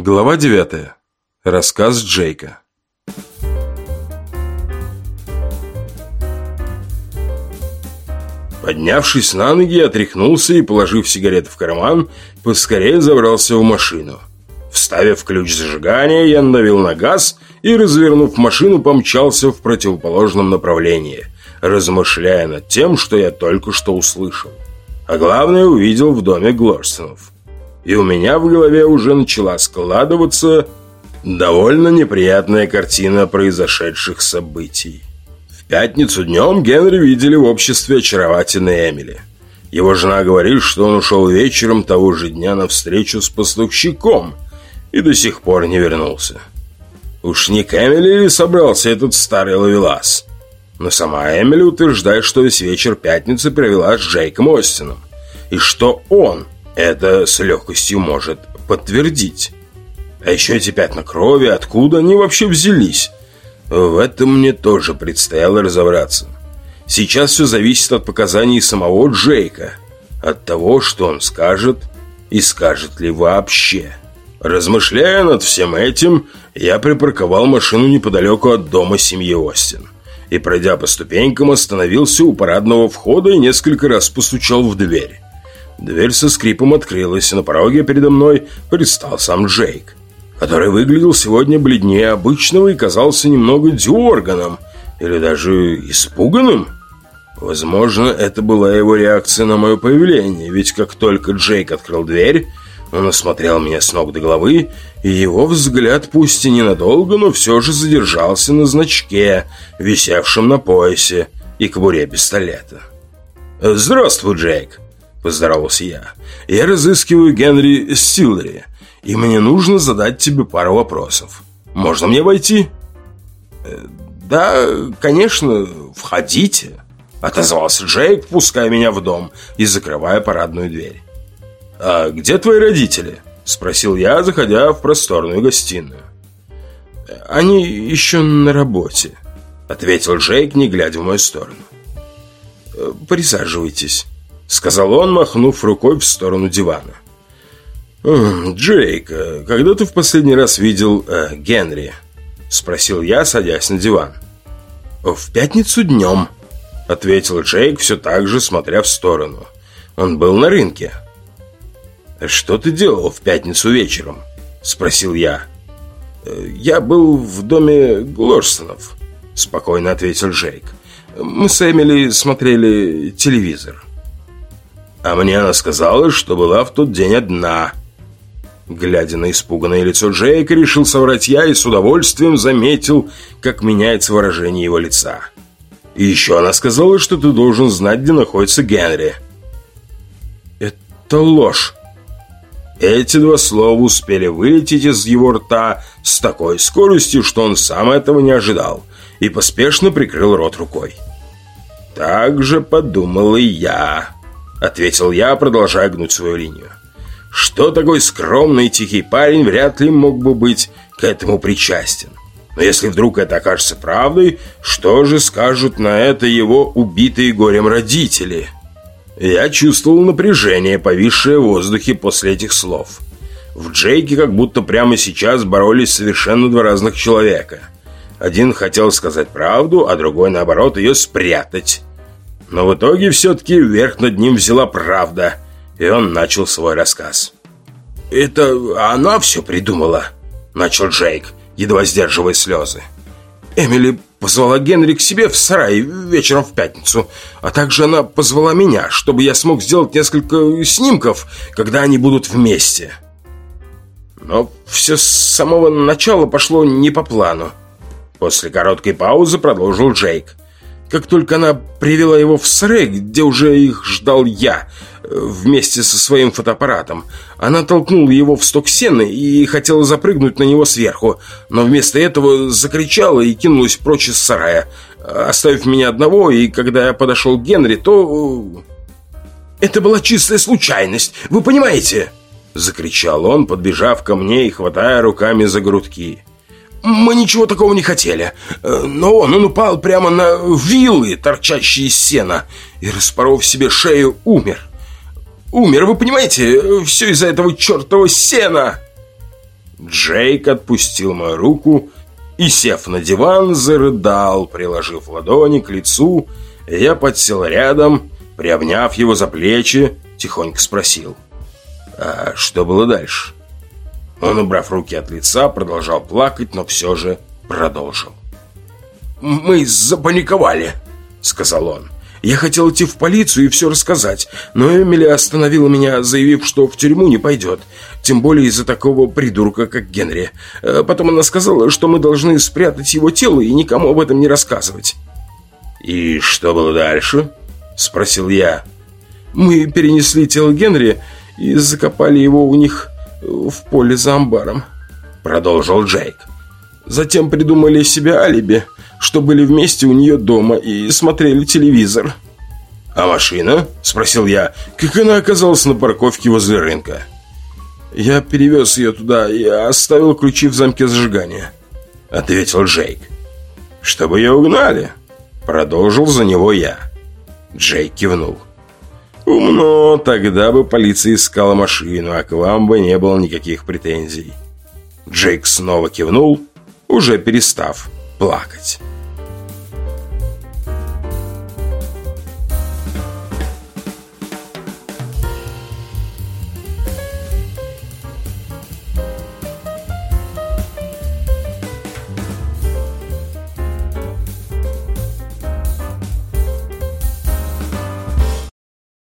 Глава 9. Рассказ Джейка. Поднявшись на ноги, отряхнулся и, положив сигареты в карман, поскорее забрался в машину. Вставив ключ зажигания, я надавил на газ и, развернув машину, помчался в противоположном направлении, размышляя над тем, что я только что услышал. А главное, увидел в доме Глорстонов. И у меня в голове уже начала складываться довольно неприятная картина произошедших событий. В пятницу днем Генри видели в обществе очаровательной Эмили. Его жена говорит, что он ушел вечером того же дня на встречу с поставщиком – и до сих пор не вернулся. Уж не к Эмили ли собрался этот старый ловелас? Но сама Эмили утверждает, что весь вечер пятницы провела с Джейком Остином. И что он это с легкостью может подтвердить. А еще эти пятна крови, откуда они вообще взялись? В этом мне тоже предстояло разобраться. Сейчас все зависит от показаний самого Джейка. От того, что он скажет и скажет ли вообще. Размышляя над всем этим, я припарковал машину неподалеку от дома семьи Остин. И, пройдя по ступенькам, остановился у парадного входа и несколько раз постучал в дверь. Дверь со скрипом открылась, и на пороге передо мной предстал сам Джейк, который выглядел сегодня бледнее обычного и казался немного дерганым, или даже испуганным. Возможно, это была его реакция на мое появление, ведь как только Джейк открыл дверь, он осмотрел меня с ног до головы, и его взгляд, пусть и ненадолго, но все же задержался на значке, висевшем на поясе, и кобуре пистолета. «Здравствуй, Джейк!» – поздоровался я. «Я разыскиваю Генри Стиллери, и мне нужно задать тебе пару вопросов. Можно мне войти?» «Э, «Да, конечно, входите», – отозвался Джейк, пуская меня в дом и закрывая парадную дверь. «А где твои родители?» – спросил я, заходя в просторную гостиную. «Они еще на работе», – ответил Джейк, не глядя в мою сторону. «Присаживайтесь», – сказал он, махнув рукой в сторону дивана. «Джейк, когда ты в последний раз видел э, Генри?» – спросил я, садясь на диван. «В пятницу днем», – ответил Джейк, все так же смотря в сторону. «Он был на рынке». «Что ты делал в пятницу вечером?» – спросил я. «Э, «Я был в доме Глорстонов», – спокойно ответил Джейк. «Мы с Эмили смотрели телевизор». «А мне она сказала, что была в тот день одна». Глядя на испуганное лицо Джейка, решил соврать я и с удовольствием заметил, как меняется выражение его лица. «И еще она сказала, что ты должен знать, где находится Генри». «Это ложь», эти два слова успели вылететь из его рта с такой скоростью, что он сам этого не ожидал, и поспешно прикрыл рот рукой. «Так же подумал и я», — ответил я, продолжая гнуть свою линию. «Что такой скромный и тихий парень вряд ли мог бы быть к этому причастен. Но если вдруг это окажется правдой, что же скажут на это его убитые горем родители?» Я чувствовал напряжение, повисшее в воздухе после этих слов. В Джейке как будто прямо сейчас боролись совершенно два разных человека. Один хотел сказать правду, а другой, наоборот, ее спрятать. Но в итоге все-таки верх над ним взяла правда, и он начал свой рассказ. «Это она все придумала», — начал Джейк, едва сдерживая слезы. Эмили позвала Генри к себе в сарай вечером в пятницу, а также она позвала меня, чтобы я смог сделать несколько снимков, когда они будут вместе. Но все с самого начала пошло не по плану. После короткой паузы продолжил Джейк. Как только она привела его в сарай, где уже их ждал я, вместе со своим фотоаппаратом. Она толкнула его в сток сена и хотела запрыгнуть на него сверху, но вместо этого закричала и кинулась прочь из сарая, оставив меня одного, и когда я подошел к Генри, то... «Это была чистая случайность, вы понимаете?» Закричал он, подбежав ко мне и хватая руками за грудки. Мы ничего такого не хотели. Но он, он упал прямо на вилы, торчащие из сена, и, распоров себе шею, умер. Умер, вы понимаете? Все из-за этого чертова сена!» Джейк отпустил мою руку и, сев на диван, зарыдал, приложив ладони к лицу. Я подсел рядом, приобняв его за плечи, тихонько спросил. «А что было дальше?» Он, убрав руки от лица, продолжал плакать, но все же продолжил. «Мы запаниковали», — сказал он. «Я хотел идти в полицию и все рассказать, но Эмили остановила меня, заявив, что в тюрьму не пойдет, тем более из-за такого придурка, как Генри. Э, потом она сказала, что мы должны спрятать его тело и никому об этом не рассказывать». «И что было дальше?» — спросил я. «Мы перенесли тело Генри и закопали его у них в поле за амбаром», — продолжил Джейк. «Затем придумали себе алиби, что были вместе у нее дома и смотрели телевизор». «А машина?» – спросил я. «Как она оказалась на парковке возле рынка?» «Я перевез ее туда и оставил ключи в замке зажигания», – ответил Джейк. «Чтобы ее угнали?» – продолжил за него я. Джейк кивнул. «Умно, тогда бы полиция искала машину, а к вам бы не было никаких претензий». Джейк снова кивнул, уже перестав плакать.